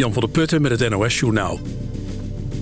Jan van der Putten met het NOS Journaal.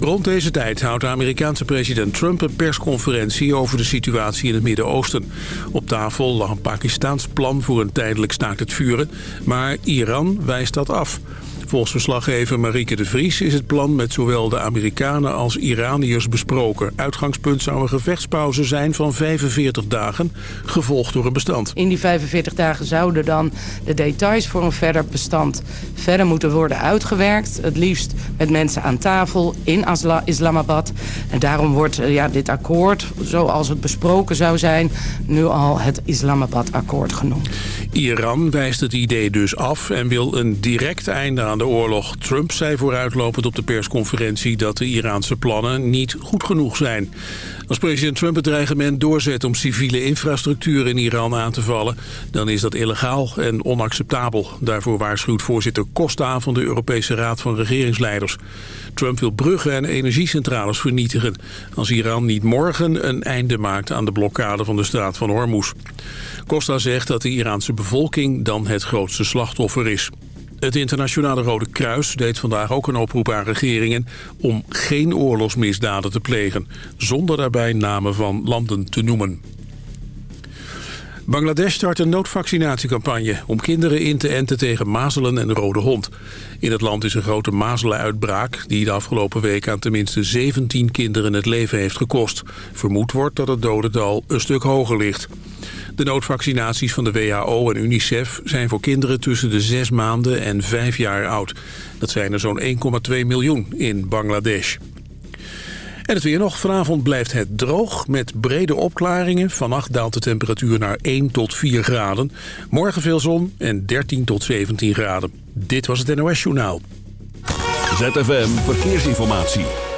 Rond deze tijd houdt de Amerikaanse president Trump een persconferentie over de situatie in het Midden-Oosten. Op tafel lag een Pakistaans plan voor een tijdelijk staakt het vuren, maar Iran wijst dat af. Volgens verslaggever Marieke de Vries is het plan met zowel de Amerikanen als Iraniërs besproken. Uitgangspunt zou een gevechtspauze zijn van 45 dagen, gevolgd door een bestand. In die 45 dagen zouden dan de details voor een verder bestand verder moeten worden uitgewerkt. Het liefst met mensen aan tafel in Islamabad. En daarom wordt eh, ja, dit akkoord, zoals het besproken zou zijn, nu al het Islamabad-akkoord genoemd. Iran wijst het idee dus af en wil een direct einde aan de oorlog. Trump zei vooruitlopend op de persconferentie dat de Iraanse plannen niet goed genoeg zijn. Als president Trump het dreigement doorzet om civiele infrastructuur in Iran aan te vallen... dan is dat illegaal en onacceptabel. Daarvoor waarschuwt voorzitter Costa van de Europese Raad van Regeringsleiders. Trump wil bruggen en energiecentrales vernietigen... als Iran niet morgen een einde maakt aan de blokkade van de straat van Hormuz. Costa zegt dat de Iraanse bevolking dan het grootste slachtoffer is. Het internationale Rode Kruis deed vandaag ook een oproep aan regeringen om geen oorlogsmisdaden te plegen, zonder daarbij namen van landen te noemen. Bangladesh start een noodvaccinatiecampagne om kinderen in te enten tegen mazelen en rode hond. In het land is een grote mazelenuitbraak die de afgelopen week aan tenminste 17 kinderen het leven heeft gekost. Vermoed wordt dat het dodental een stuk hoger ligt. De noodvaccinaties van de WHO en UNICEF zijn voor kinderen tussen de 6 maanden en 5 jaar oud. Dat zijn er zo'n 1,2 miljoen in Bangladesh. En het weer nog. Vanavond blijft het droog met brede opklaringen. Vannacht daalt de temperatuur naar 1 tot 4 graden. Morgen veel zon en 13 tot 17 graden. Dit was het NOS Journaal. ZFM Verkeersinformatie.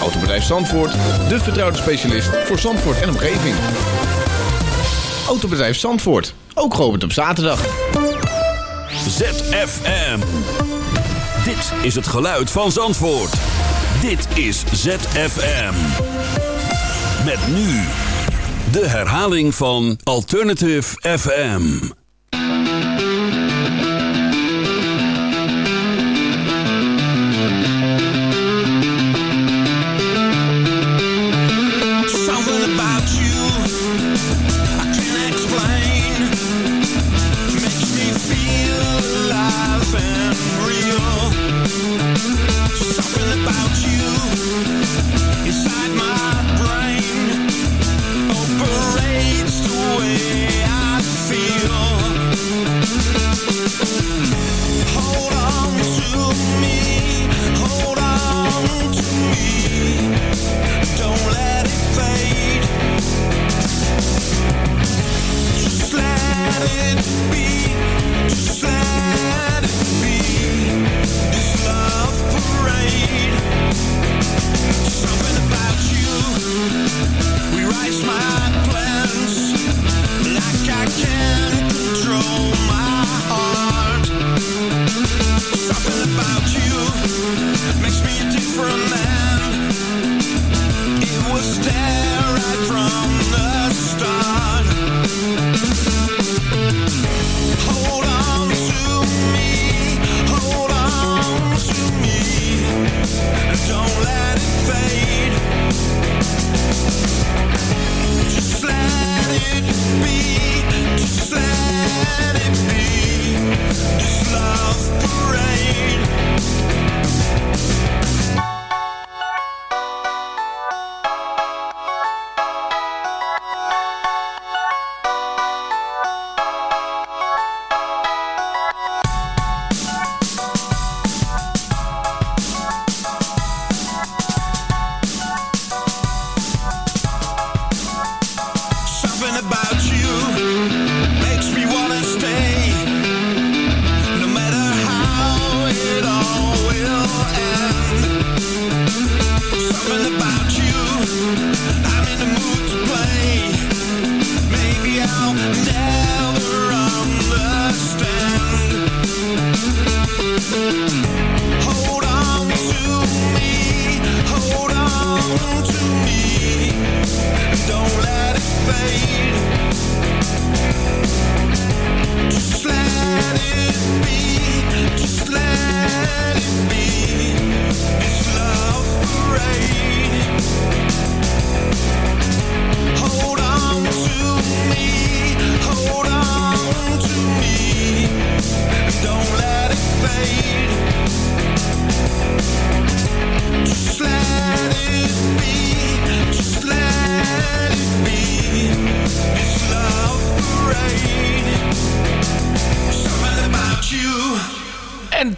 Autobedrijf Zandvoort, de vertrouwde specialist voor Zandvoort en omgeving. Autobedrijf Zandvoort, ook geopend op zaterdag. ZFM. Dit is het geluid van Zandvoort. Dit is ZFM. Met nu de herhaling van Alternative FM.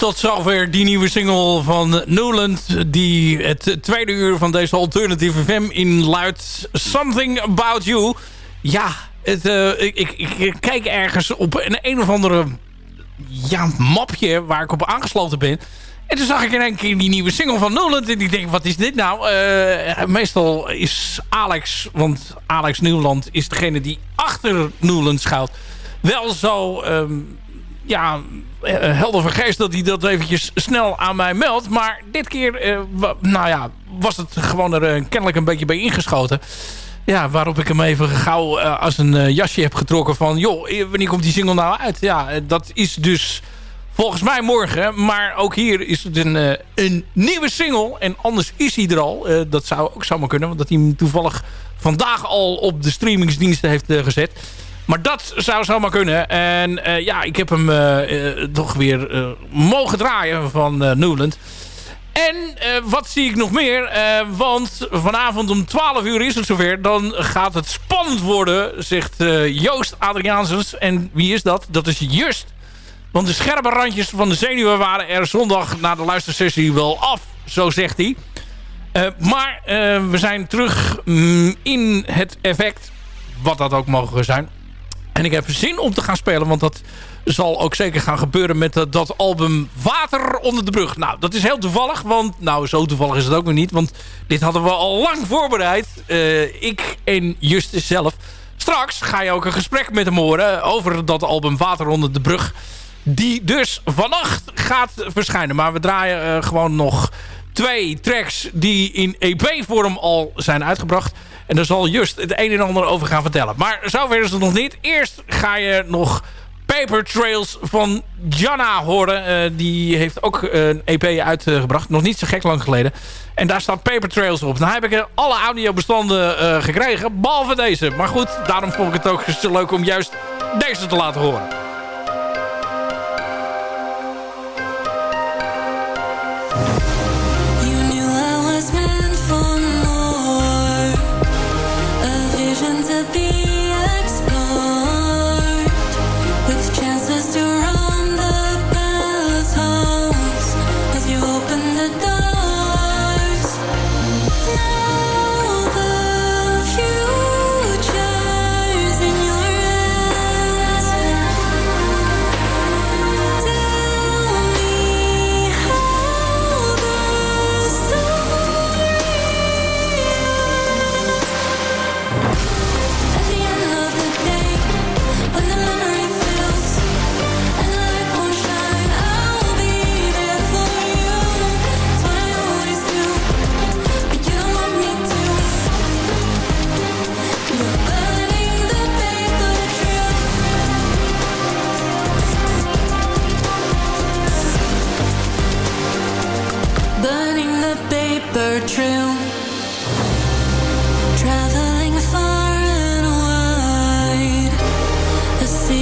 Tot zover die nieuwe single van Newland... die het tweede uur van deze Alternative FM inluidt. Something About You. Ja, het, uh, ik, ik, kijk ergens op een een of andere ja, mapje waar ik op aangesloten ben... En toen zag ik in één keer die nieuwe single van Newland. En ik denk, wat is dit nou? Uh, meestal is Alex, want Alex Nieuwland is degene die achter Newland schuilt. Wel zo um, ja, eh, helder van geest dat hij dat eventjes snel aan mij meldt. Maar dit keer, uh, nou ja, was het gewoon er kennelijk een beetje bij ingeschoten. Ja, waarop ik hem even gauw als een jasje heb getrokken van... joh, wanneer komt die single nou uit? Ja, dat is dus volgens mij morgen. Maar ook hier is het een, een nieuwe single. En anders is hij er al. dat zou ook zomaar kunnen, want dat hij hem toevallig vandaag al op de streamingsdiensten heeft gezet... Maar dat zou zomaar kunnen. En uh, ja, ik heb hem uh, uh, toch weer mogen draaien van Newland. En wat zie ik nog meer? want vanavond om 12 uur is het zover. Dan gaat het spannend worden, zegt Joost Adriaansens. En wie is dat? Dat is Just. Want de scherpe randjes van de zenuwen waren er zondag na de luistersessie wel af. Zo zegt hij. maar we zijn terug mm, in het effect. Wat dat ook mogen zijn. En ik heb zin om te gaan spelen, want dat zal ook zeker gaan gebeuren met dat album Water onder de brug. Nou, dat is heel toevallig, want nou, zo toevallig is het ook weer niet. Want dit hadden we al lang voorbereid. Uh, ik en Justus zelf. Straks ga je ook een gesprek met hem horen over dat album Water onder de brug. Die dus vannacht gaat verschijnen. Maar we draaien uh, gewoon nog twee tracks die in EP-vorm al zijn uitgebracht. En daar zal Just het een en ander over gaan vertellen. Maar zover is het nog niet. Eerst ga je nog Paper Trails van Jana horen. Uh, die heeft ook een EP uitgebracht. Nog niet zo gek lang geleden. En daar staat Paper Trails op. Nou heb ik alle audiobestanden uh, gekregen. Behalve deze. Maar goed, daarom vond ik het ook zo leuk om juist deze te laten horen.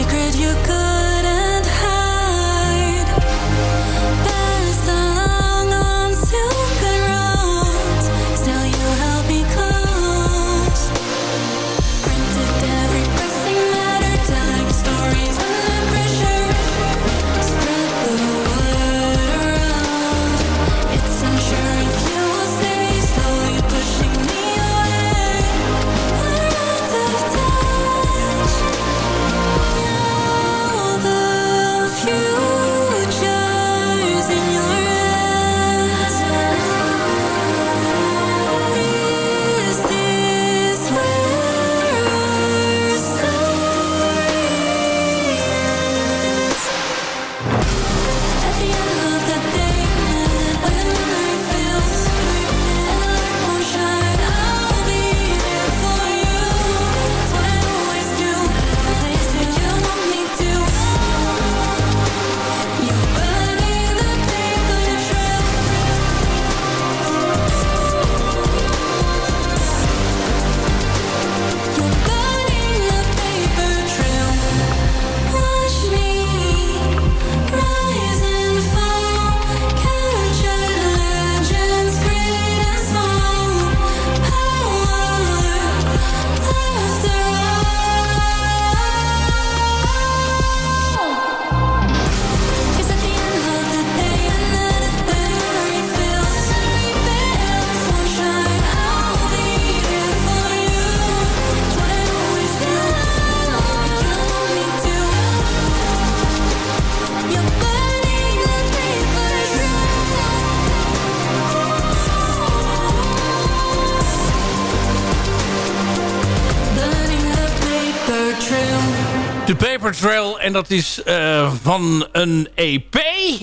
secret you could De Paper Trail. En dat is uh, van een EP.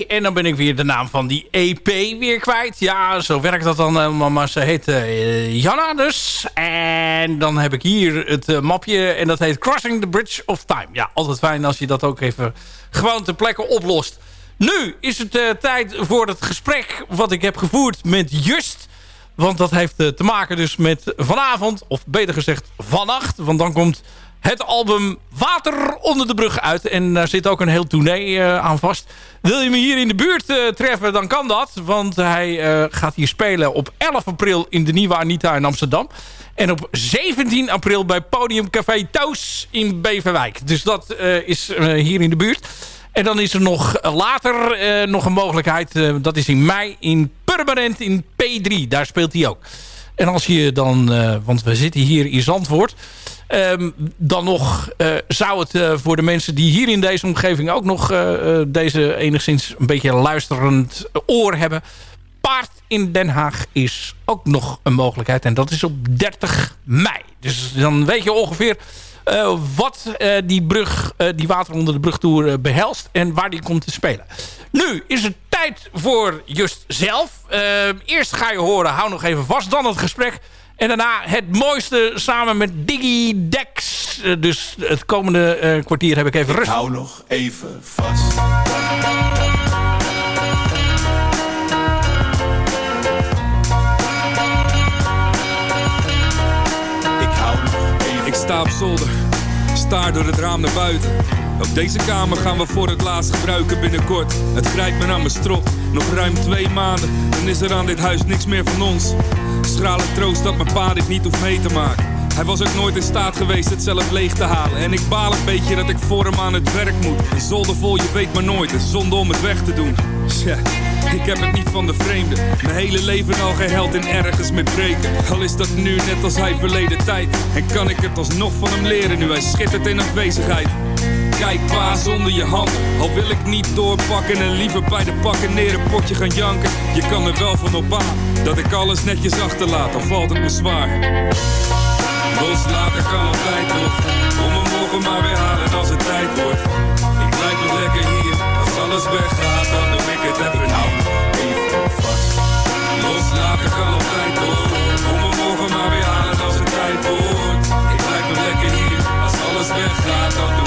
En dan ben ik weer de naam van die EP weer kwijt. Ja, zo werkt dat dan helemaal. Maar ze heet uh, Janna dus. En dan heb ik hier het uh, mapje. En dat heet Crossing the Bridge of Time. Ja, altijd fijn als je dat ook even gewoon ter plekke oplost. Nu is het tijd voor het gesprek wat ik heb gevoerd met Just... Want dat heeft te maken dus met vanavond, of beter gezegd vannacht. Want dan komt het album Water onder de brug uit. En daar zit ook een heel tournee uh, aan vast. Wil je me hier in de buurt uh, treffen, dan kan dat. Want hij uh, gaat hier spelen op 11 april in de Nieuwe Anita in Amsterdam. En op 17 april bij Podium Café Thuis in Beverwijk. Dus dat is hier in de buurt. En dan is er nog later nog een mogelijkheid. dat is in mei in Permanent in P3. Daar speelt hij ook. En als je dan, want we zitten hier in Zandvoort... Um, dan nog uh, zou het uh, voor de mensen die hier in deze omgeving ook nog uh, deze enigszins een beetje luisterend oor hebben. Paard in Den Haag is ook nog een mogelijkheid. En dat is op 30 mei. Dus dan weet je ongeveer wat die brug, die water onder de brugtoer behelst. En waar die komt te spelen. Nu is het tijd voor Just zelf. Ehm, eerst ga je horen, hou nog even vast, dan het gesprek en daarna het mooiste samen met Diggy Dex. Eh, dus het komende uh, kwartier heb ik even rust. Ik hou nog even vast. Ik hou nog even Ik sta op zolder, staar door het raam naar buiten. Ook deze kamer gaan we voor het laatst gebruiken binnenkort. Het grijpt me naar mijn strot. Nog ruim twee maanden, dan is er aan dit huis niks meer van ons. Schrale troost dat mijn pa dit niet hoeft mee te maken. Hij was ook nooit in staat geweest het zelf leeg te halen. En ik baal een beetje dat ik voor hem aan het werk moet. Een zolder vol, je weet maar nooit. Een zonde om het weg te doen. Tja, ik heb het niet van de vreemde. Mijn hele leven al geheld in ergens met breken. Al is dat nu net als hij verleden tijd. En kan ik het alsnog van hem leren nu hij schittert in afwezigheid. Kijk pa zonder je handen Al wil ik niet doorpakken en liever bij de pakken neer een potje gaan janken. Je kan er wel van op aan Dat ik alles netjes achterlaat, al valt het me zwaar. Loslaten kan altijd nog Kom me morgen maar weer halen als het tijd wordt. Ik blijf nog lekker hier. Als alles weggaat dan doe ik het even nou Even vast Loslaten kan altijd nog Kom me morgen maar weer halen als het tijd wordt. Ik blijf nog lekker hier. Als alles weggaat dan doe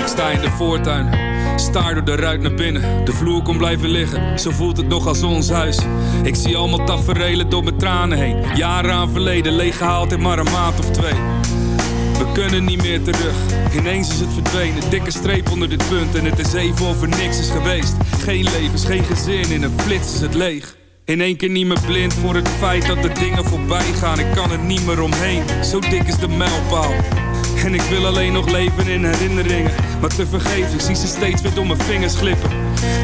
Ik sta in de voortuin Staar door de ruit naar binnen, de vloer kon blijven liggen. Zo voelt het nog als ons huis. Ik zie allemaal taferelen door mijn tranen heen. Jaren aan verleden, leeggehaald in maar een maand of twee. We kunnen niet meer terug, ineens is het verdwenen. Dikke streep onder dit punt en het is even of er niks is geweest. Geen levens, geen gezin, in een flits is het leeg. In één keer niet meer blind voor het feit dat de dingen voorbij gaan. Ik kan er niet meer omheen, zo dik is de mijlpaal. En ik wil alleen nog leven in herinneringen. Maar te vergeven, zie ze steeds weer door mijn vingers glippen.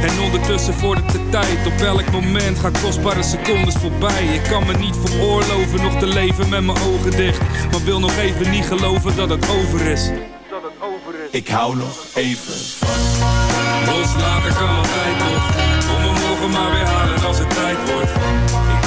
En ondertussen vordert de tijd. Op elk moment gaan kostbare secondes voorbij. Ik kan me niet veroorloven nog te leven met mijn ogen dicht. Maar wil nog even niet geloven dat het over is. Dat het over is. Ik hou nog even vast. Loslaten kan altijd nog. Kom me morgen maar weer halen als het tijd wordt. Ik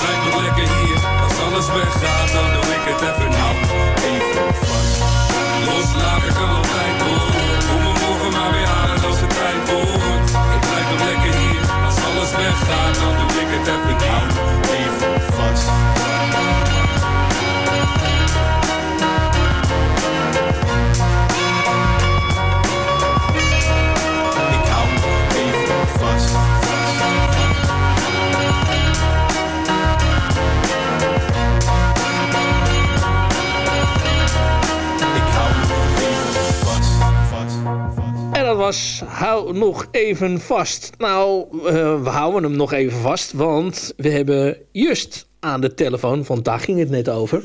hou nog even vast. Nou, eh, we houden hem nog even vast. Want we hebben Just aan de telefoon. Want daar ging het net over.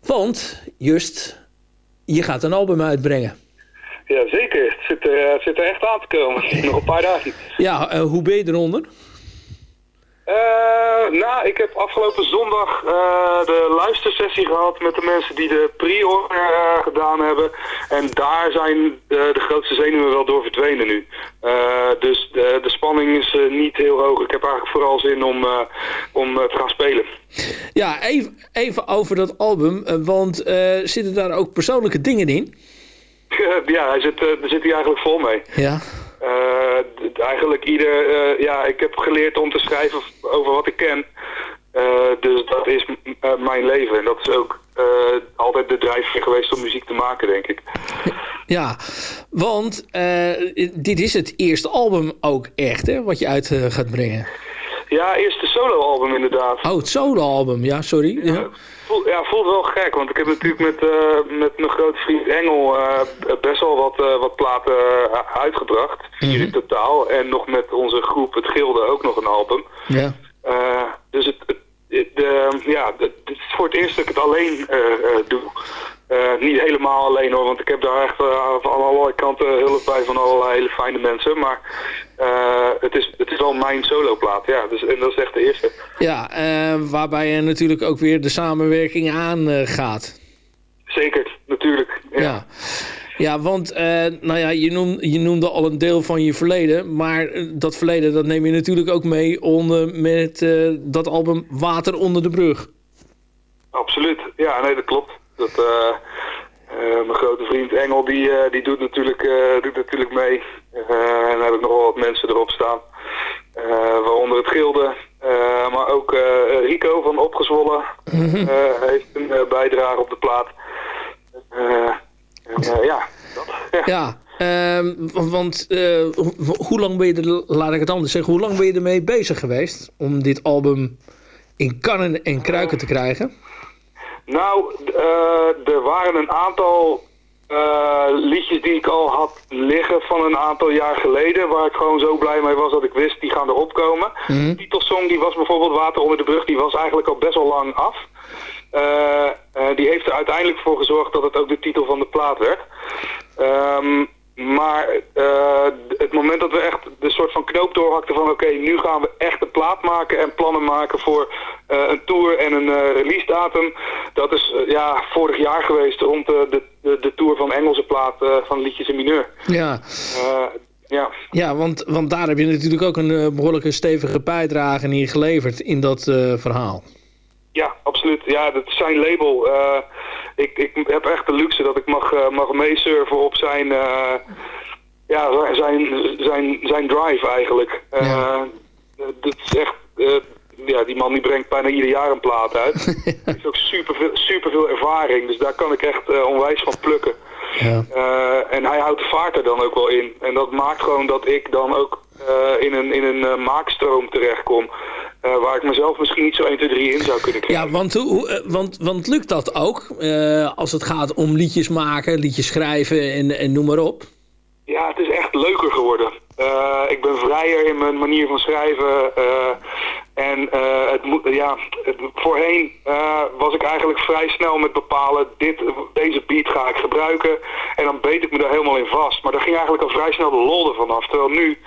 Want, Just, je gaat een album uitbrengen. Ja, zeker. Het zit er, eh, het zit er echt aan te komen. Nog een paar dagen. Ja, eh, hoe ben je eronder? Eh, nou, ik heb afgelopen zondag eh, de luistersessie gehad met de mensen die de pre-order eh, gedaan hebben. En daar zijn de grootste zenuwen wel door verdwenen nu. Dus de, de spanning is niet heel hoog. Ik heb eigenlijk vooral zin om, om te gaan spelen. Ja, even, even over dat album. want zitten daar ook persoonlijke dingen in? ja, hij zit, daar zit hij eigenlijk vol mee. Ja. Uh, eigenlijk ieder, uh, ja, ik heb geleerd om te schrijven over wat ik ken. Uh, dus dat is mijn leven. En dat is ook altijd de drijfveer geweest om muziek te maken, denk ik. Ja, want dit is het eerste album ook echt, hè, wat je uit gaat brengen. Ja, eerste soloalbum inderdaad. Oh, het soloalbum, ja, sorry. Ja. Ja. Voelt, ja, voelt wel gek, want ik heb natuurlijk met, uh, met mijn grote vriend Engel uh, best wel wat, uh, wat platen uitgebracht. Vier mm -hmm. in totaal. En nog met onze groep Het Gilde ook nog een album. Ja. dus het, het, het ja, het, is voor het eerst dat ik het alleen doe. Niet helemaal alleen hoor, want ik heb daar echt van allerlei kanten hulp bij van allerlei hele fijne mensen. Maar uh, het, is, het is al mijn soloplaat, ja. Dus, en dat is echt de eerste. Ja, uh, waarbij je natuurlijk ook weer de samenwerking aangaat. Uh, Zeker, natuurlijk. Ja, ja. ja want nou ja, je, noem, je noemde al een deel van je verleden. Maar dat verleden dat neem je natuurlijk ook mee onder, met dat album Water onder de brug. Absoluut, ja, nee, dat klopt. Dat, uh, mijn grote vriend Engel die, uh, die doet, natuurlijk, doet natuurlijk mee. en dan heb ik nog wel wat mensen erop staan. waaronder het Gilde. maar ook Rico van Opgezwollen mm heeft een bijdrage op de plaat. En, ja, dat. Ja, ja ehm, want hoe lang ben je er, laat ik het anders zeggen, hoe lang ben je ermee bezig geweest om dit album in kannen en kruiken te krijgen? Nou, uh, er waren een aantal uh, liedjes die ik al had liggen van een aantal jaar geleden. Waar ik gewoon zo blij mee was dat ik wist, die gaan erop komen. Mm -hmm. De titelsong die was bijvoorbeeld Water onder de brug. Die was eigenlijk al best wel lang af. Uh, die heeft er uiteindelijk voor gezorgd dat het ook de titel van de plaat werd. Um, maar uh, het moment dat we echt de soort van knoop doorhakten van oké, okay, nu gaan we echt een plaat maken en plannen maken voor uh, een tour en een uh, release datum. Dat is ja, vorig jaar geweest rond de, de, de tour van Engelse plaat van Liedjes in Mineur. Ja. ja, ja want, want daar heb je natuurlijk ook een behoorlijke stevige bijdrage in geleverd in dat verhaal. Ja, absoluut. Ja, dat is zijn label. Ik, ik heb echt de luxe dat ik mag, uh, mag meesurfen op zijn, uh, ja, zijn, zijn, zijn drive eigenlijk. Ja. dat is echt, ja, die man die brengt bijna ieder jaar een plaat uit. Hij heeft ook super veel, super veel ervaring, dus daar kan ik echt onwijs van plukken. Ja. en hij houdt de vaart er dan ook wel in. En dat maakt gewoon dat ik dan ook in een, in een maakstroom terechtkom. Uh, waar ik mezelf misschien niet zo 1, 2, 3 in zou kunnen krijgen. Ja, want, hoe, want, want lukt dat ook? Uh, als het gaat om liedjes maken, liedjes schrijven en, en noem maar op. Ja, het is echt leuker geworden. Uh, ik ben vrijer in mijn manier van schrijven. En het moet, ja, het, voorheen was ik eigenlijk vrij snel met bepalen... Dit, deze beat ga ik gebruiken. En dan beet ik me daar helemaal in vast. Maar daar ging eigenlijk al vrij snel de lol ervan af. Terwijl nu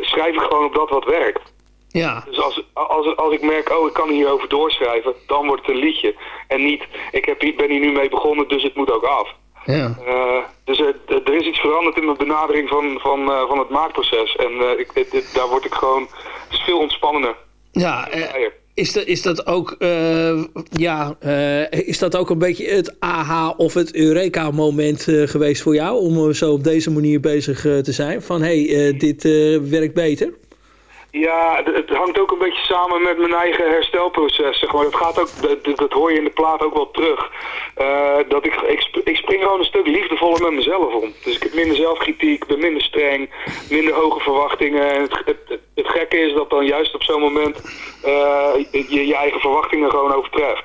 schrijf ik gewoon op dat wat werkt. Ja. Dus als, als, als ik merk, oh ik kan hierover doorschrijven, dan wordt het een liedje. En niet, ik heb, ben hier nu mee begonnen, dus het moet ook af. Ja. Uh, dus er, er is iets veranderd in mijn benadering van, van, uh, van het maakproces. En uh, ik, dit, daar word ik gewoon, het is veel ontspannender. Ja, is dat, is dat ook, ja, is dat ook een beetje het aha of het Eureka-moment geweest voor jou? Om zo op deze manier bezig te zijn? Van, hé, hey, dit werkt beter? Ja, het hangt ook een beetje samen met mijn eigen herstelproces. Zeg maar. dat, gaat ook, dat, dat hoor je in de plaat ook wel terug. Uh, dat ik, ik, spring gewoon een stuk liefdevoller met mezelf om. Dus ik heb minder zelfkritiek, ben minder streng, minder hoge verwachtingen. En het, het, het gekke is dat dan juist op zo'n moment uh, je je eigen verwachtingen gewoon overtreft.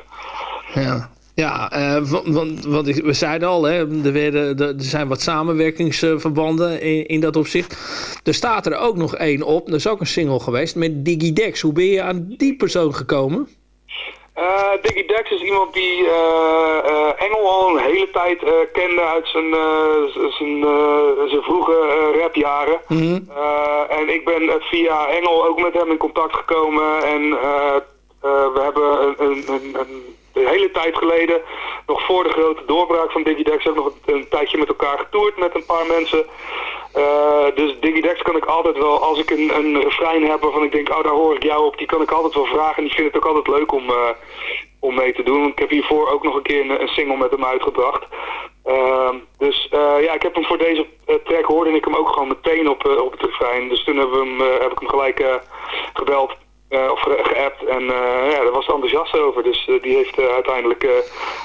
Ja. Ja, uh, want, want we zeiden al, hè, er, werden, er zijn wat samenwerkingsverbanden in, in dat opzicht. Er staat er ook nog één op, dat is ook een single geweest, met Digidex. Hoe ben je aan die persoon gekomen? Uh, Digidex is iemand die uh, uh, Engel al een hele tijd kende uit zijn, zijn, zijn vroege rapjaren. Mm -hmm. en ik ben via Engel ook met hem in contact gekomen en we hebben een, een, een, een hele tijd geleden, nog voor de grote doorbraak van Digidex, ook nog een, tijdje met elkaar getoerd met een paar mensen. Uh, dus Digidex kan ik altijd wel, als ik een, een refrein heb waarvan ik denk, oh daar hoor ik jou op, die kan ik altijd wel vragen. En die vind het ook altijd leuk om, uh, om mee te doen. Ik heb hiervoor ook nog een keer een, single met hem uitgebracht. Ehm, dus eh, ja, ik heb hem voor deze eh, track hoorde en ik hem ook gewoon meteen op, eh, op het refrein. Dus toen hebben we hem, eh, heb ik hem gelijk eh, gebeld eh, of ge- geappt en eh, ja, daar was enthousiast over. Dus eh, die heeft eh, uiteindelijk eh,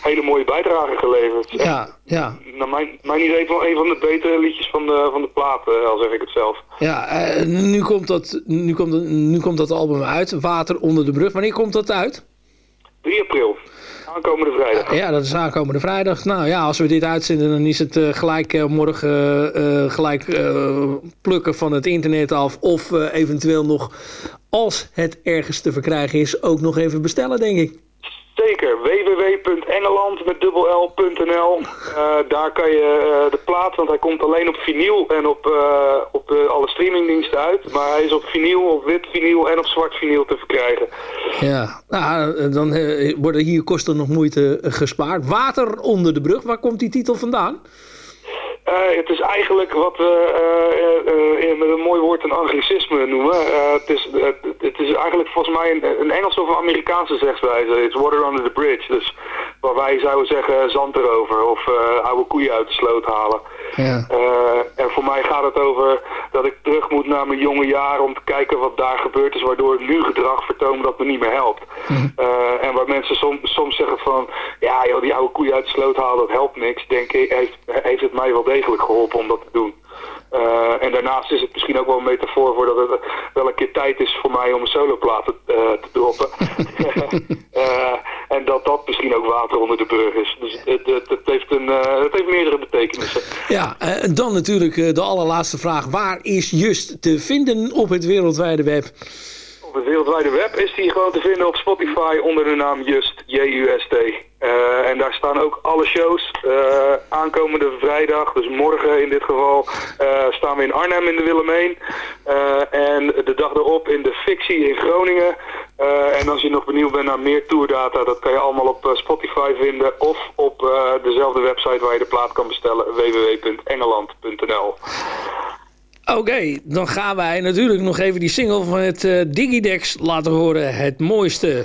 hele mooie bijdrage geleverd. Ja, ja. Naar mijn, mijn idee wel een van de betere liedjes van de, van de plaat, eh, al zeg ik het zelf. Ja, eh, nu, komt dat, nu, komt, nu komt dat album uit, Water onder de brug. Wanneer komt dat uit? 3 april, aankomende vrijdag. Ja, dat is aankomende vrijdag. Nou ja, als we dit uitzenden, dan is het eh, gelijk eh, morgen eh, gelijk plukken van het internet af. Of eventueel nog, als het ergens te verkrijgen is, ook nog even bestellen, denk ik. Zeker, www.engeland met dubbel Eh, daar kan je eh, de plaat, want hij komt alleen op vinyl en op, eh, op alle streamingdiensten uit. Maar hij is op vinyl, op wit vinyl en op zwart vinyl te verkrijgen. Ja, nou, dan worden hier kosten nog moeite gespaard. Water onder de brug, waar komt die titel vandaan? Eh, het is eigenlijk wat we eh, eh, eh, met een mooi woord een anglicisme noemen. Eh, het, is, het, is eigenlijk volgens mij een, een Engelse of een Amerikaanse zegswijze. It's water under the bridge. Dus waar wij zouden zeggen zand erover of eh, oude koeien uit de sloot halen. Ja. Eh, en voor mij gaat het over dat ik terug moet naar mijn jonge jaren om te kijken wat daar gebeurd is, waardoor ik nu gedrag vertoon dat me niet meer helpt. Eh, en waar mensen som, soms zeggen van, ja joh, die oude koeien uit de sloot halen, dat helpt niks. Denk ik, heeft, heeft het mij wel degelijk geholpen om dat te doen. Eh, en daarnaast is het misschien ook wel een metafoor voor dat het wel een keer tijd is voor mij om een soloplaat te, eh, te droppen. Eh, en dat dat misschien ook water onder de brug is. Dus het, het, het heeft, een, eh, het heeft meerdere betekenissen. Ja, eh, en dan natuurlijk eh, de allerlaatste vraag. Waar is Just te vinden op het wereldwijde web? Het wereldwijde web is die gewoon te vinden op Spotify onder de naam Just, J-U-S-T. Eh, en daar staan ook alle shows. Eh, aankomende vrijdag, dus morgen in dit geval, eh, staan we in Arnhem in de Willemijn. Eh, en de dag erop in de Fictie in Groningen. En als je nog benieuwd bent naar meer tourdata, dat kan je allemaal op Spotify vinden. Of op dezelfde website waar je de plaat kan bestellen, www.engeland.nl. Oké, dan gaan wij natuurlijk nog even die single van het eh, Digidex laten horen. Het mooiste.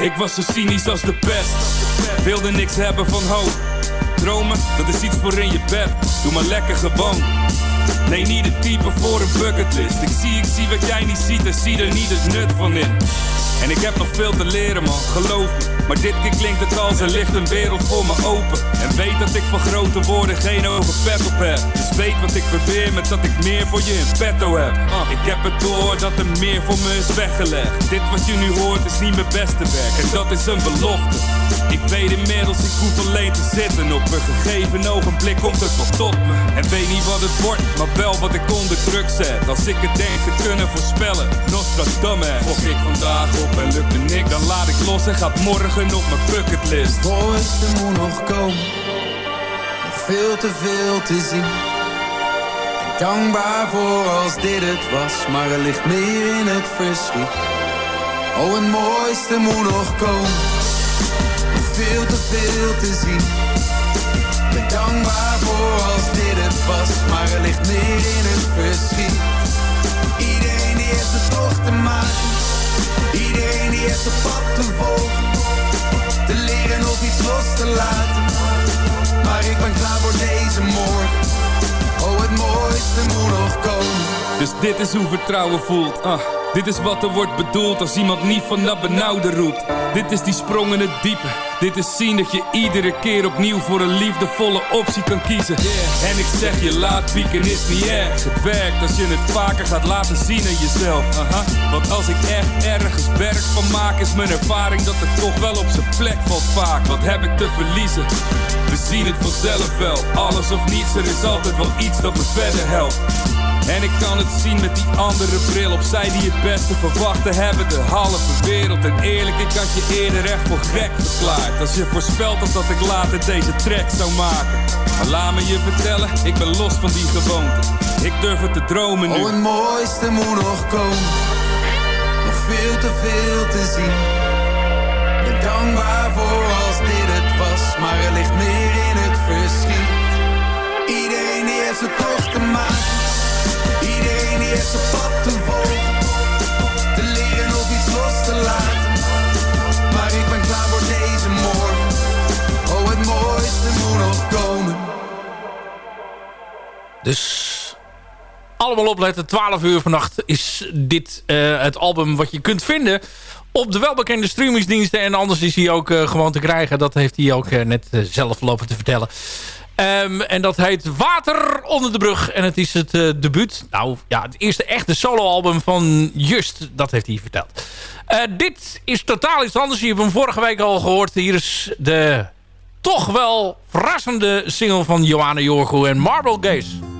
Ik was zo cynisch als de pest. Wilde niks hebben van hoop. Dromen, dat is iets voor in je bed. Doe maar lekker gewoon. Nee, niet het type voor een bucketlist. Ik zie, ik zie wat jij niet ziet en zie er niet het nut van in. En ik heb nog veel te leren man, geloof me. Maar dit keer klinkt het als er ligt een wereld voor me open. En weet dat ik van grote woorden geen ogen pet op heb. Dus weet wat ik beweer met dat ik meer voor je in petto heb. Uh, ik heb het door dat er meer voor me is weggelegd. Dit wat je nu hoort is niet mijn beste werk. En dat is een belofte. Ik weet inmiddels, ik hoef alleen te zitten. Op een gegeven ogenblik komt het wel tot me. En weet niet wat het wordt, maar wel wat ik onder druk zet. Als ik het denk te kunnen voorspellen. Nostradamus. Fok ik vandaag op en lukt er niks. Dan laat ik los en gaat morgen op mijn bucketlist. mooiste moet nog komen. Veel te veel te zien. En dankbaar voor als dit het was, maar er ligt meer in het verschiet. Oh, het mooiste moet nog komen. Nog veel te veel te zien. Ben dankbaar voor als dit het was, maar er ligt meer in het verschiet. Iedereen die heeft een tocht te maken. Die heeft een pad te volgen te leren of iets los te laten. Maar ik ben klaar voor deze morgen. Oh, het mooiste moet nog komen. Dus dit is hoe vertrouwen voelt. Ah, dit is wat er wordt bedoeld als iemand niet van dat benauwde roept. Dit is die sprong in het diepe. Dit is zien dat je iedere keer opnieuw voor een liefdevolle optie kan kiezen. En ik zeg je, laat pieken is niet erg. Het werkt als je het vaker gaat laten zien aan jezelf. Aha. Want als ik echt ergens werk van maak, is mijn ervaring dat het toch wel op zijn plek valt vaak. Wat heb ik te verliezen? We zien het vanzelf wel. Alles of niets, er is altijd wel iets dat me verder helpt. En ik kan het zien met die andere bril op. Zij die het beste verwachten hebben de halve wereld. En eerlijk, ik had je eerder echt voor gek verklaard. Als je voorspelt had dat ik later deze track zou maken. Maar laat me je vertellen, ik ben los van die gewoonte. Ik durf het te dromen nu. Oh, het mooiste moet nog komen. Nog veel te veel te zien. Ben dankbaar voor als dit het was, maar er ligt meer in allemaal opletten. 12 uur vannacht is dit eh, het album wat je kunt vinden op de welbekende streamingsdiensten. En anders is hij ook eh, gewoon te krijgen. Dat heeft hij ook eh, net zelf lopen te vertellen. Ehm, en dat heet Water onder de brug. En het is het debuut. Nou ja, het eerste echte soloalbum van Just. Dat heeft hij verteld. Dit is totaal iets anders. Je hebt hem vorige week al gehoord. Hier is de toch wel verrassende single van Johanna Jorgo en Marble Gaze.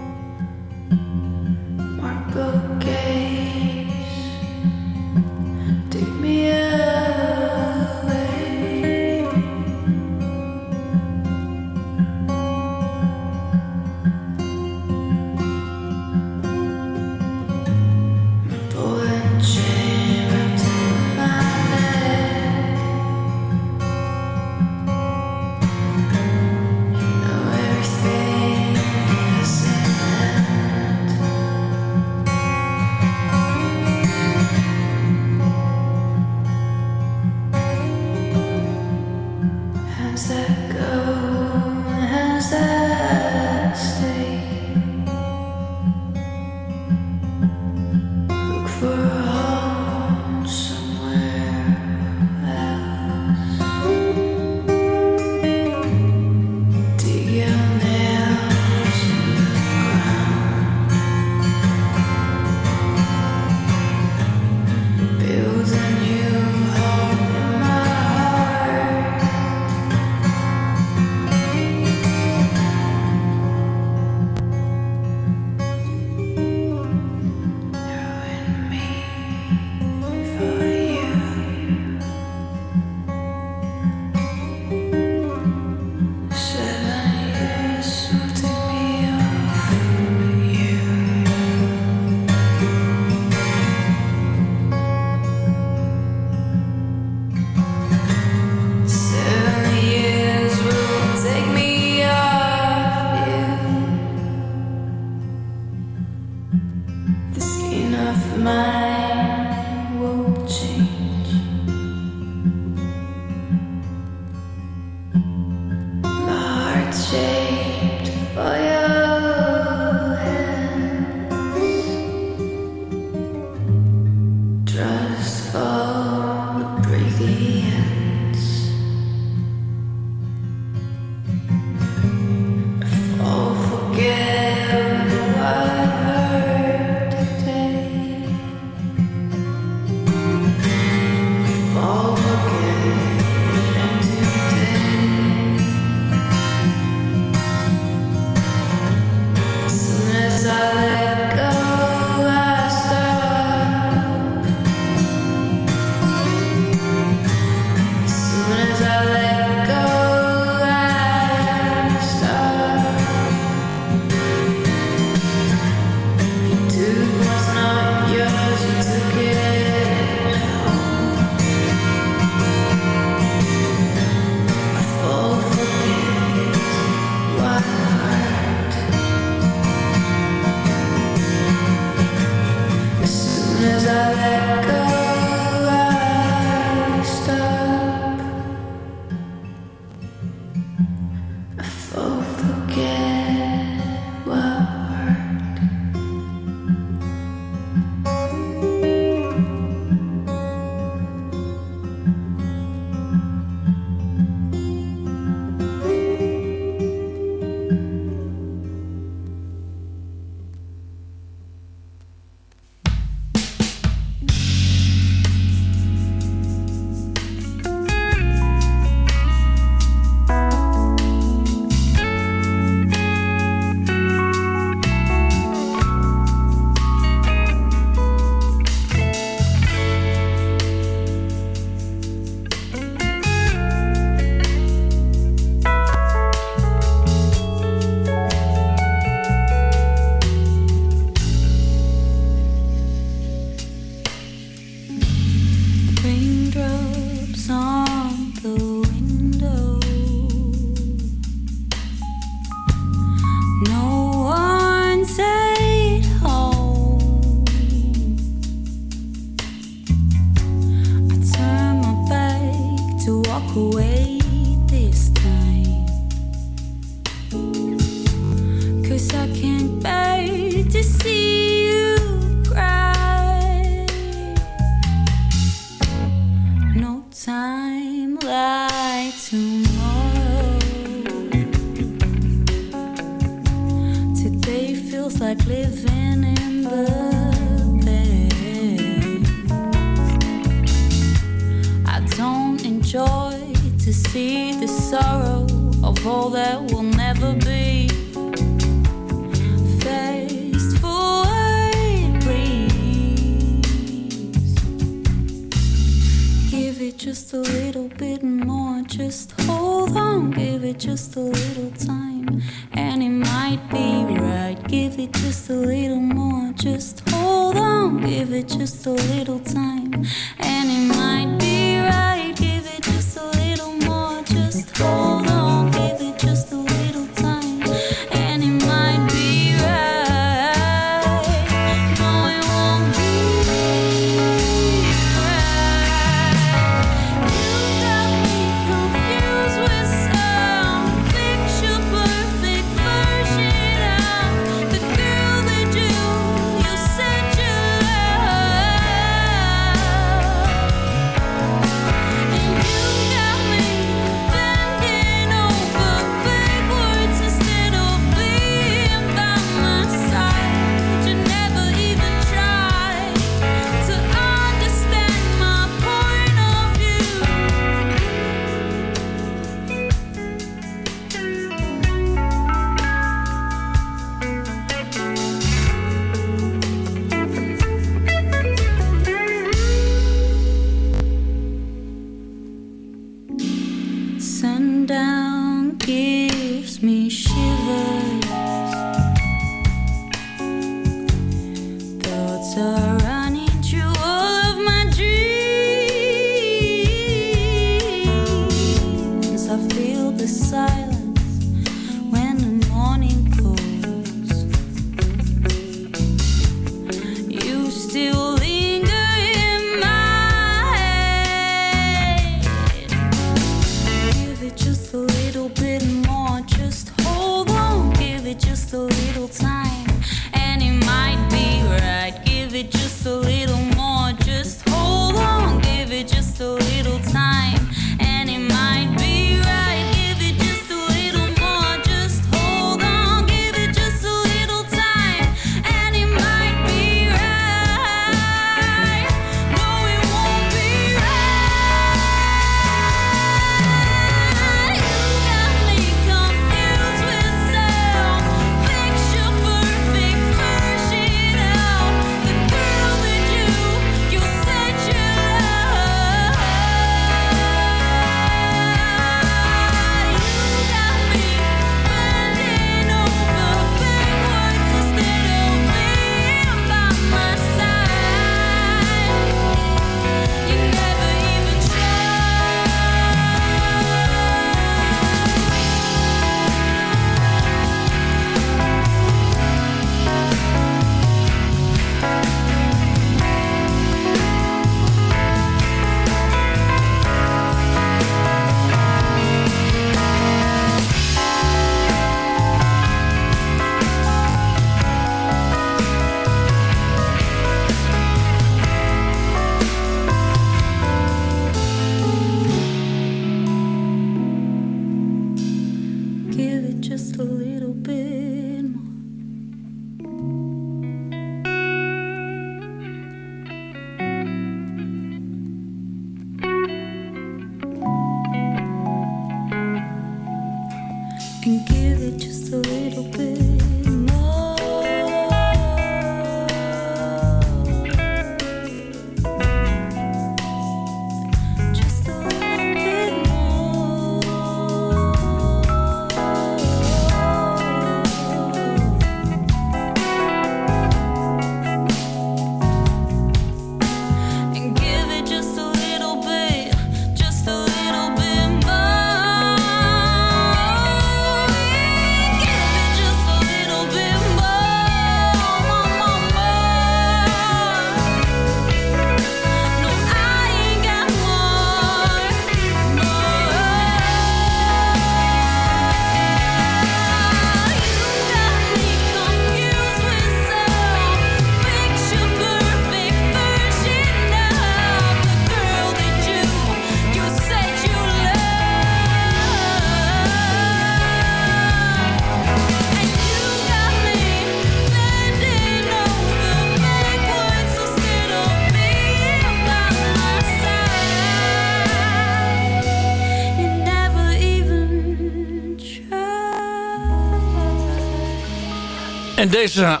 En deze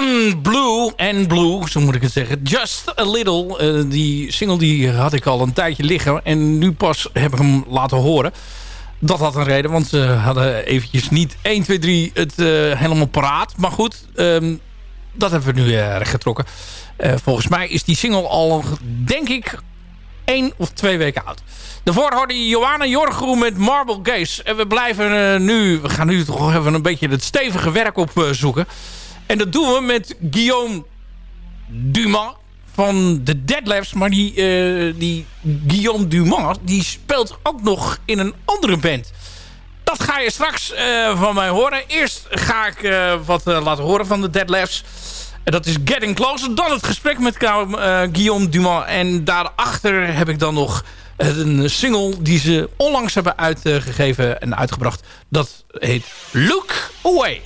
Unblue en Blue, zo moet ik het zeggen. Just a Little. eh, die single die had ik al een tijdje liggen. En nu pas heb ik hem laten horen. Dat had een reden, want ze hadden eventjes niet 1, 2, 3 het eh, helemaal paraat. Maar goed, ehm, dat hebben we nu uh, rechtgetrokken. Uh, volgens mij is die single al, denk ik, één of twee weken oud. Daarvoor hoorde Johanna Jorgroe met Marble Gaze. En we blijven uh, nu, we gaan nu toch even een beetje het stevige werk opzoeken. En dat doen we met Guillaume Dumas van de Deadlifts. Maar die, uh, die Guillaume Dumas, die speelt ook nog in een andere band. Dat ga je straks van mij horen. Eerst ga ik wat laten horen van de Deadlifts. En dat is Getting Closer. Dan het gesprek met Guillaume Dumas. En daarachter heb ik dan nog een single die ze onlangs hebben uitgegeven en uitgebracht. Dat heet Look Away.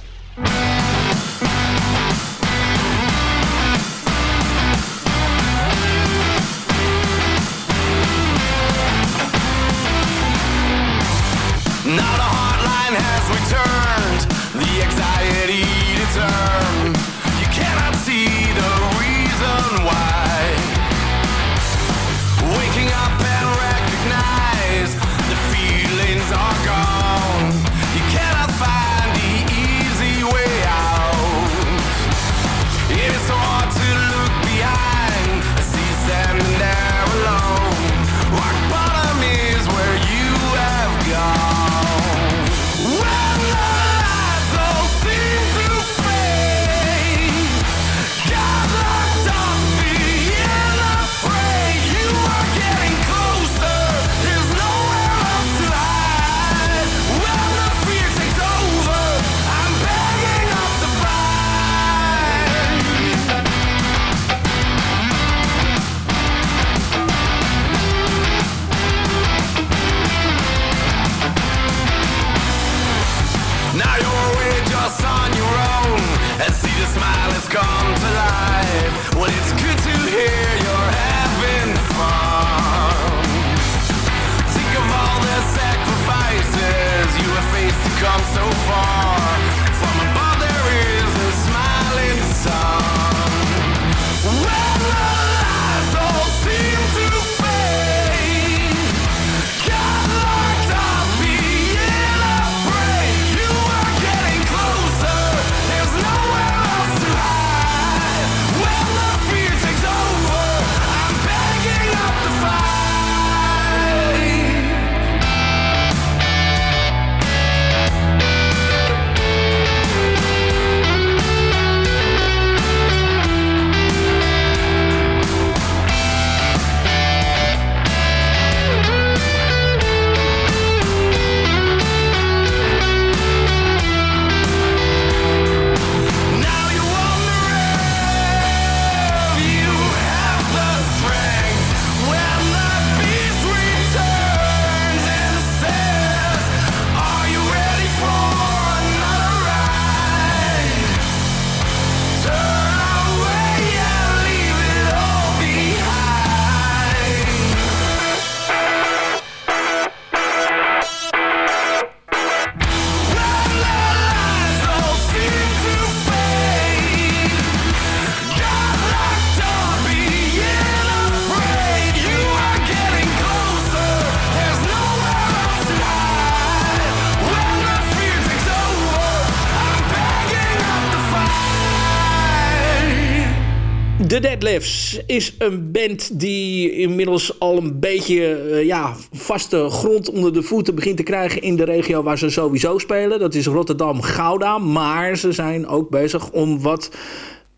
De Deadlifts is een band die inmiddels al een beetje eh, ja, vaste grond onder de voeten begint te krijgen in de regio waar ze sowieso spelen. Dat is Rotterdam-Gouda. Maar ze zijn ook bezig om wat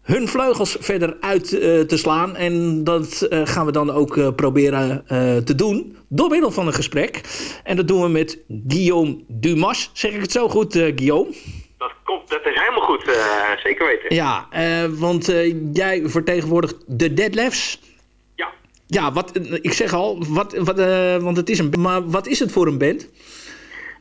hun vleugels verder uit eh, te slaan. En dat eh, gaan we dan ook proberen te doen door middel van een gesprek. En dat doen we met Guillaume Dumas. Zeg ik het zo goed, Guillaume? Dat komt, dat is helemaal goed, eh, zeker weten. Ja, eh, want eh, jij vertegenwoordigt de Deadlifts. Ja. Ja, wat, ik zeg al, wat, wat, want het is een maar wat is het voor een band?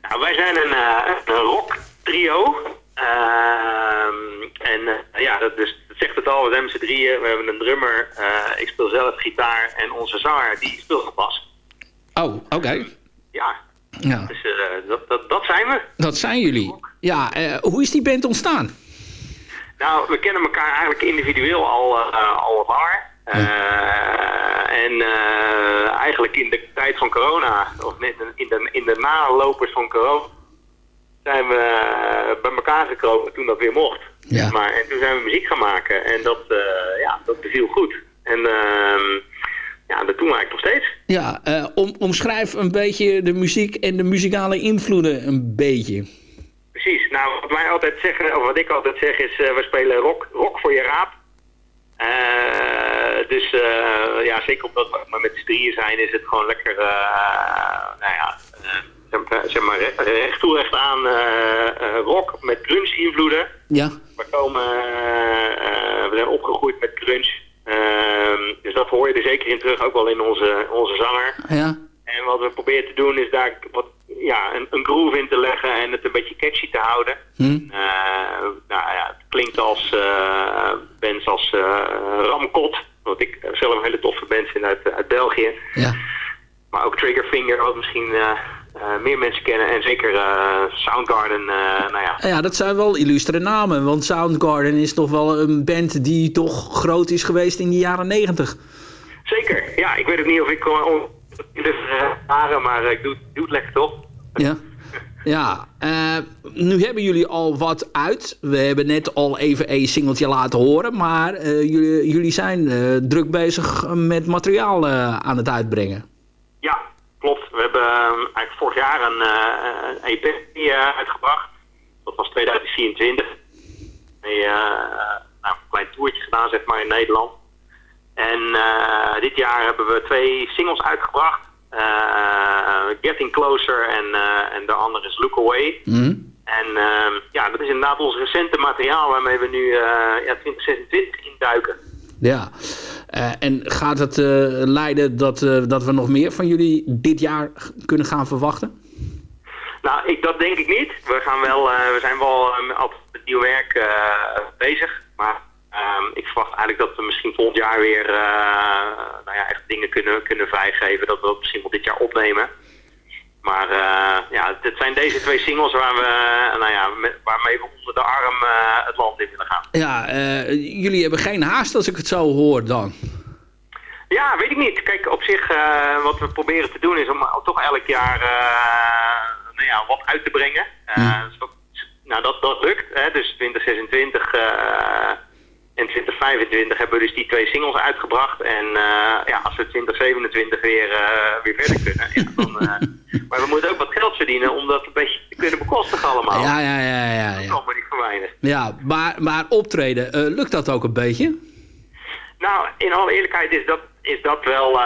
Nou, wij zijn een, een rock trio. Ehm, en ja, dat, dus, dat zegt het al, we zijn met z'n drieën. We hebben een drummer, ik speel zelf gitaar en onze zanger die speelt bas. Oh, oké. Ja, Ja, dus eh, dat, dat, dat zijn we. dat zijn jullie. Ja, eh, hoe is die band ontstaan? Nou, we kennen elkaar eigenlijk individueel al, eh, al wat langer. En eigenlijk in de tijd van corona, of in de, in de nalopers van corona, zijn we bij elkaar gekomen toen dat weer mocht. Ja. Maar, en toen zijn we muziek gaan maken en dat, ja, dat beviel goed. En ehm, ja, dat doen we eigenlijk nog steeds. Ja, eh, om, omschrijf een beetje de muziek en de muzikale invloeden een beetje. Precies. Nou, wat wij altijd zeggen, of wat ik altijd zeg is, eh, we spelen rock, rock voor je raap. Eh, dus ja, zeker omdat we maar met z'n drieën zijn, is het gewoon lekker, nou ja, zeg maar, recht toe recht aan rock met grunge invloeden. Ja. We komen, we zijn opgegroeid met grunge. Ehm, dus dat hoor je er zeker in terug, ook wel in onze, onze zanger. Ja. En wat we proberen te doen is daar wat, ja, een, een groove in te leggen en het een beetje catchy te houden. Hm? Eh, nou ja, het klinkt als eh bands als eh, Ramkot, wat ik zelf een hele toffe band vind uit, uit België. Ja. Maar ook Triggerfinger, wat misschien meer mensen kennen. En zeker eh, Soundgarden, eh, nou ja. Ja, dat zijn wel illustere namen. Want Soundgarden is toch wel een band die toch groot is geweest in de jaren negentig. Zeker, ja, ik weet ook niet of ik uh, waren, maar ik doe, doe het lekker toch? Ja. Ja, eh, nu hebben jullie al wat uit. We hebben net al even een singeltje laten horen. Maar eh, jullie, jullie zijn eh, druk bezig met materiaal eh, aan het uitbrengen. Ja, klopt. We hebben ehm, eigenlijk vorig jaar een, eh, een EP eh, uitgebracht. Dat was 2024. Mee, eh, nou, een klein toertje gedaan, zeg maar, in Nederland. En eh, dit jaar hebben we twee singles uitgebracht. Eh, Getting Closer en, eh, en de andere is Look Away. En ehm, ja, dat is inderdaad ons recente materiaal waarmee we nu eh, ja, 2026 induiken. Ja. Eh, en gaat het eh, leiden dat, eh, dat we nog meer van jullie dit jaar kunnen gaan verwachten? Nou, ik, dat denk ik niet. We, gaan wel, we zijn wel altijd met nieuw werk bezig. Maar ehm, ik verwacht eigenlijk dat we misschien volgend jaar weer nou ja, echt dingen kunnen, kunnen vrijgeven. Dat we dat misschien wel dit jaar opnemen. Maar eh, ja, het zijn deze twee singles waar we, eh, nou ja, met, waarmee we onder de arm eh, het land in willen gaan. Ja, jullie hebben geen haast als ik het zo hoor dan. Ja, weet ik niet. Kijk, op zich, wat we proberen te doen is om toch elk jaar nou ja, wat uit te brengen. Zo- nou, dat, dat lukt. Hè? Dus 2026 eh, en 2025 hebben we dus die twee singles uitgebracht. En eh, ja, als we 2027 weer, eh, weer verder kunnen, ja, dan... eh, maar we moeten ook wat geld verdienen om dat een beetje te kunnen bekostigen allemaal. Ja, ja, ja, ja. Dat ja. kan maar niet weinig. Ja, maar, maar optreden, lukt dat ook een beetje? Nou, in alle eerlijkheid is dat, is dat wel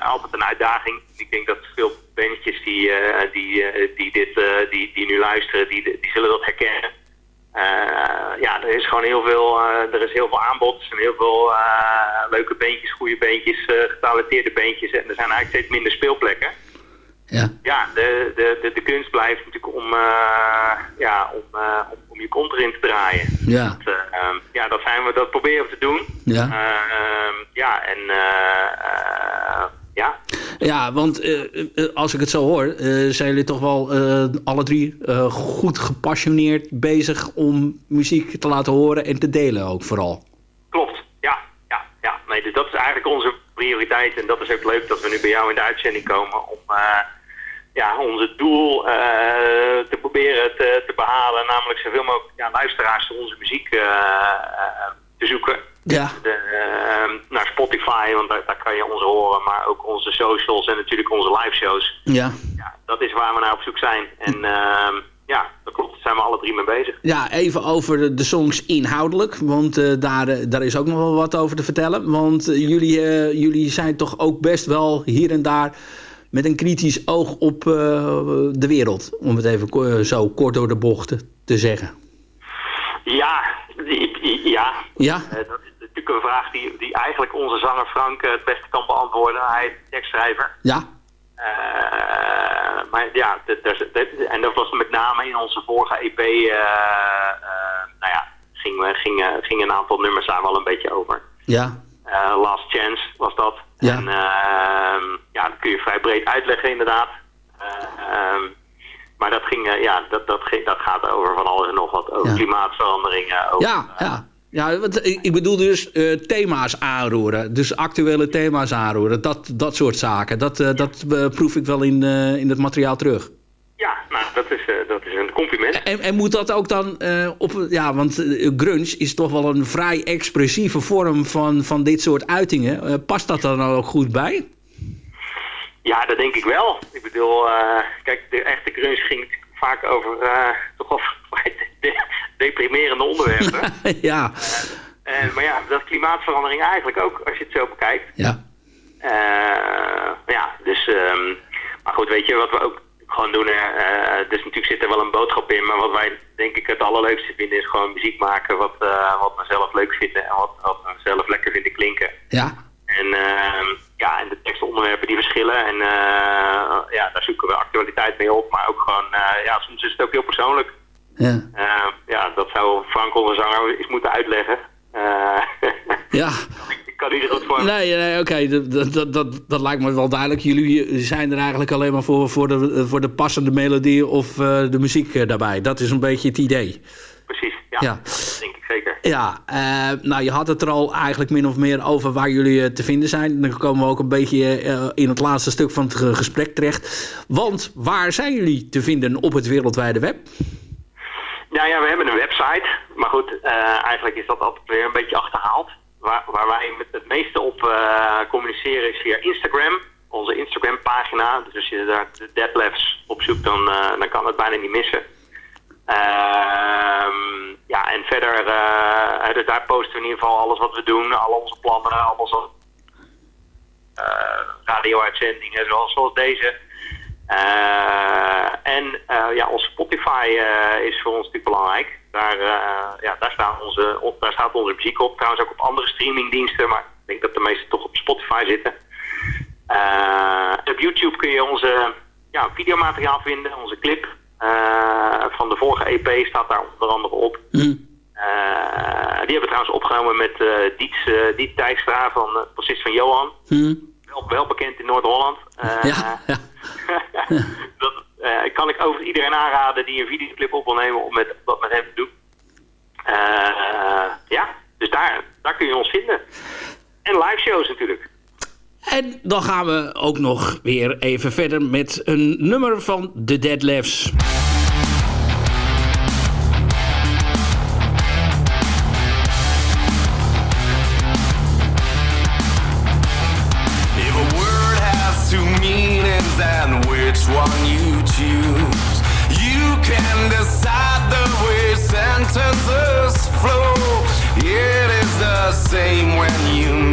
altijd een uitdaging. Ik denk dat veel bandjes die, die, die, dit, die, die nu luisteren, die, die zullen dat herkennen. Eh, ja, er is gewoon heel veel, eh, er is heel veel aanbod. Er zijn heel veel eh, leuke beentjes, goede beentjes, getalenteerde beentjes. En er zijn eigenlijk steeds minder speelplekken. Ja. Ja, de, de, de, de kunst blijft natuurlijk om, ja, om, om, om je kont erin te draaien. Ja. Dat, ja, dat, zijn we, dat proberen we te doen. Ja. Eh, ehm, ja, en ja. Ja, want eh, eh, als ik het zo hoor, eh, zijn jullie toch wel alle drie goed gepassioneerd bezig om muziek te laten horen en te delen ook vooral. Klopt, ja, ja, ja. Nee, dus dat is eigenlijk onze prioriteit. En dat is ook leuk dat we nu bij jou in de uitzending komen om ja, onze doel te proberen te, te behalen. Namelijk zoveel mogelijk ja, luisteraars voor onze muziek te zoeken. Ja. De, eh, naar Spotify, want daar, daar kan je ons horen. Maar ook onze socials en natuurlijk onze live shows. Ja. Dat is waar we naar op zoek zijn. En ehm, ja, dat klopt. Daar zijn we alle drie mee bezig. Ja, even over de, de songs inhoudelijk, want eh, daar, eh, daar is ook nog wel wat over te vertellen. Want eh, jullie, jullie zijn toch ook best wel hier en daar met een kritisch oog op de wereld. Om het even zo kort door de bocht te- zeggen. Ja, ja. Ja? Dat natuurlijk een vraag die, die eigenlijk onze zanger Frank eh, het beste kan beantwoorden. Hij is tekstschrijver. Ja. Eh, maar ja, en dat was met name in onze vorige EP. eh, nou ja, ging, ging, ging een aantal nummers daar wel een beetje over. Ja. Last Chance was dat. Ja. En ehm, ja, dat kun je vrij breed uitleggen inderdaad. Eh, ehm, maar dat, ging, ja, dat, dat, ging, dat gaat over van alles en nog wat. Over Ja. klimaatveranderingen. Over, Ja, ja. Ja, want ik bedoel dus eh, thema's aanroeren. Dus actuele thema's aanroeren. Dat, dat soort zaken. Dat, eh, dat eh, proef ik wel in, in het materiaal terug. Ja, nou, dat is, dat is een compliment. En, en moet dat ook dan op... Ja, want grunge is toch wel een vrij expressieve vorm van, van dit soort uitingen. Past dat dan ook goed bij? Ja, dat denk ik wel. Ik bedoel, kijk, de echte grunge ging vaak over eh, toch wel de- deprimerende onderwerpen. ja. Eh, maar ja, dat klimaatverandering eigenlijk ook, als je het zo bekijkt. Ja. Eh, ja, dus... ehm, maar goed, weet je, wat we ook gewoon doen... dus natuurlijk zit er wel een boodschap in... maar wat wij denk ik het allerleukste vinden... is gewoon muziek maken wat, wat we zelf leuk vinden... en wat, wat we zelf lekker vinden klinken. Ja. En, ehm, ja, en de tekstonderwerpen die verschillen. En eh, ja, daar zoeken we actualiteit mee op. Maar ook gewoon, eh, ja, soms is het ook heel persoonlijk. Ja. Eh, ja, dat zou Frank, onze zanger, eens moeten uitleggen. Ja. ik kan niet goed voor. Nee, nee oké, dat, dat, dat, dat, dat lijkt me wel duidelijk. Jullie zijn er eigenlijk alleen maar voor, voor, de, voor de passende melodie of de muziek daarbij. Dat is een beetje het idee. Precies, ja. Ja. Dat denk ik zeker. Ja, eh, nou je had het er al eigenlijk min of meer over waar jullie eh, te vinden zijn. Dan komen we ook een beetje eh, in het laatste stuk van het ge- gesprek terecht. Want waar zijn jullie te vinden op het wereldwijde web? Nou ja, we hebben een website. Maar goed, eigenlijk is dat altijd weer een beetje achterhaald. Waar, waar wij het meeste op communiceren is via Instagram. Onze Instagram pagina. Dus als je daar de Deadlabs op zoekt, dan, dan kan het bijna niet missen. Ehm, ja, en verder, eh, dus daar posten we in ieder geval alles wat we doen. Al onze plannen, alles wat eh, radio-uitzendingen zoals, deze. Eh, en eh, ja, onze Spotify is voor ons natuurlijk belangrijk. Daar, ja, daar, staan onze, op, daar staat onze muziek op. Trouwens ook op andere streamingdiensten, maar ik denk dat de meeste toch op Spotify zitten. Op YouTube kun je onze ja, videomateriaal vinden, onze clip. Eh, van de vorige EP staat daar onder andere op. Eh, die hebben we trouwens opgenomen met Diets, eh Diet Dijkstra van uh, bassist van Johan. Wel, wel bekend in Noord-Holland. Eh, Ja, dat kan ik over iedereen aanraden die een videoclip op wil nemen om met, wat met hem te doen. Ja, dus daar, daar kun je ons vinden. En live shows natuurlijk. En dan gaan we ook nog weer even verder met een nummer van meanings and which one you choose, you can decide the way sentences flow. It is the same when you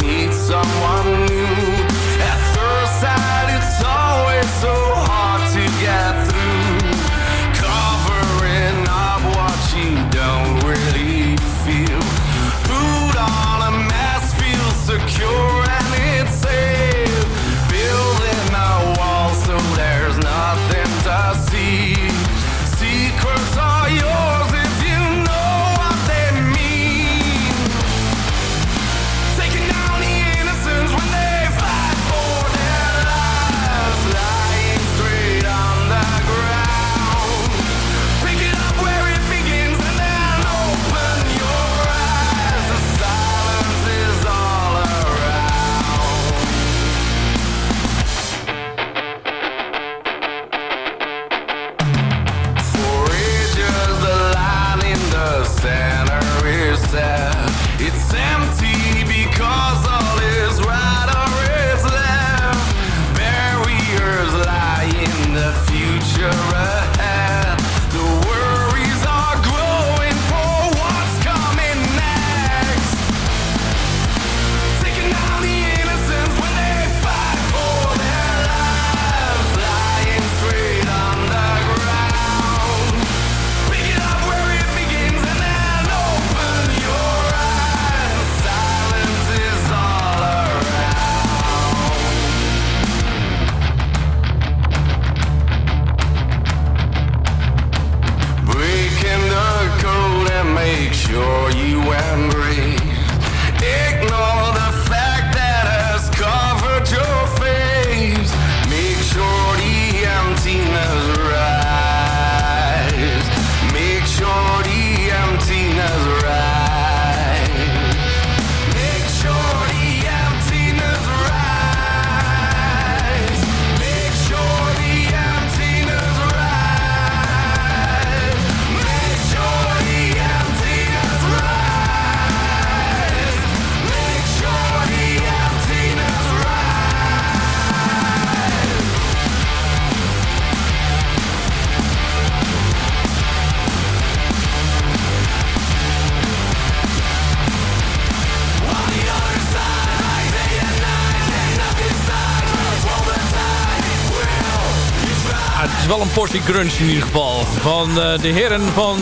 portie grunge in ieder geval. Van uh, de heren van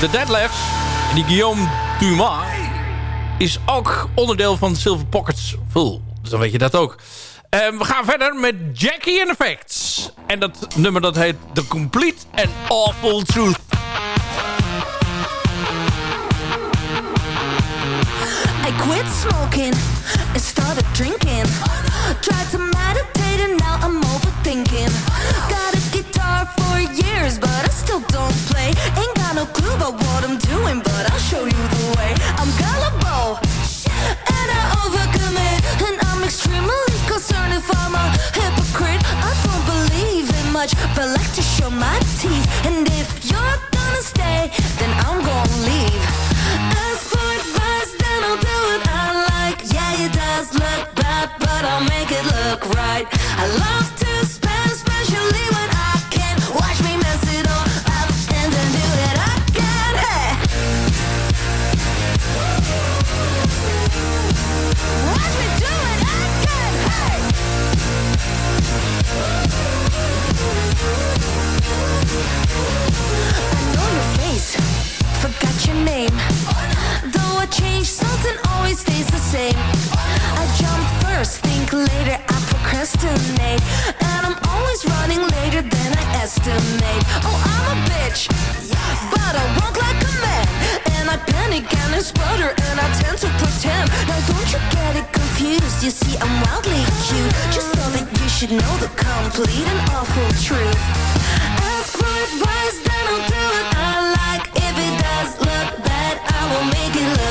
de Deadlifts. Die Guillaume Dumas is ook onderdeel van Silver Pockets Full. Dus dan weet je dat ook. Uh, we gaan verder met Jackie in Effects. En dat nummer dat heet The Complete and Awful Truth. I quit smoking and started drinking. Tried to meditate and now I'm overthinking. Play. Ain't got no clue about what I'm doing, but I'll show you the way. I'm gullible and I overcommit, and I'm extremely concerned if I'm a hypocrite. I don't believe in much, but like to show my teeth. And if you're gonna stay, then I'm gonna leave. Ask for advice, then I'll do what I like. Yeah, it does look bad, but I'll make it look right. I love to name. Though I change, something always stays the same. I jump first, think later, I procrastinate. And I'm always running later than I estimate. Oh, I'm a bitch, but I walk like a man. And I panic and I sputter and I tend to pretend. Now don't you get it confused? You see, I'm wildly cute. Just so that you should know the complete and awful truth. Ask for advice, then I'll do what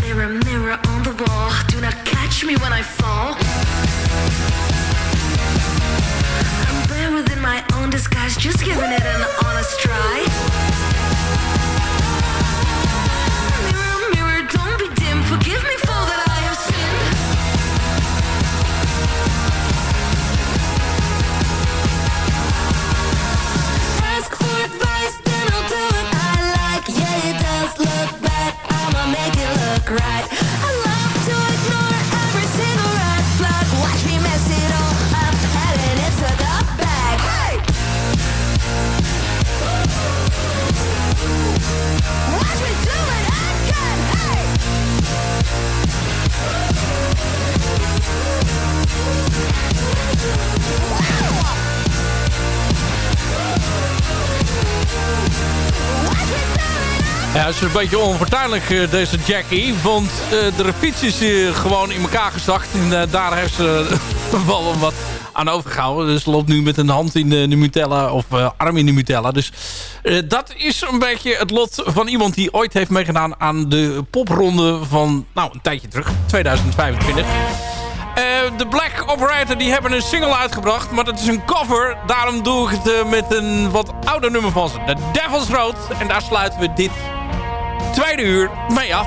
Mirror, mirror on the wall, do not catch me when I fall. I'm within my own disguise, just giving it an honest try. Mirror, mirror, don't be dim, forgive me for that I love to ignore every single red flag. Watch me mess it all up, into the bag. Hey! Watch me do it again. Hey! Ja, het is een beetje onvertuinlijk eh, deze Jackie. Want eh, de fiets is eh, gewoon in elkaar gezakt. En daar heeft ze wel wat aan overgehouden. Dus loopt nu met een hand in de, Nutella of arm in de Nutella. Dus dat is een beetje het lot van iemand die ooit heeft meegedaan aan de popronde van nou, een tijdje terug. 2025. Eh, de Black Operator die hebben een single uitgebracht. Maar dat is een cover. Daarom doe ik het met een wat ouder nummer van ze. The Devil's Road. En daar sluiten we dit tweede uur mee af.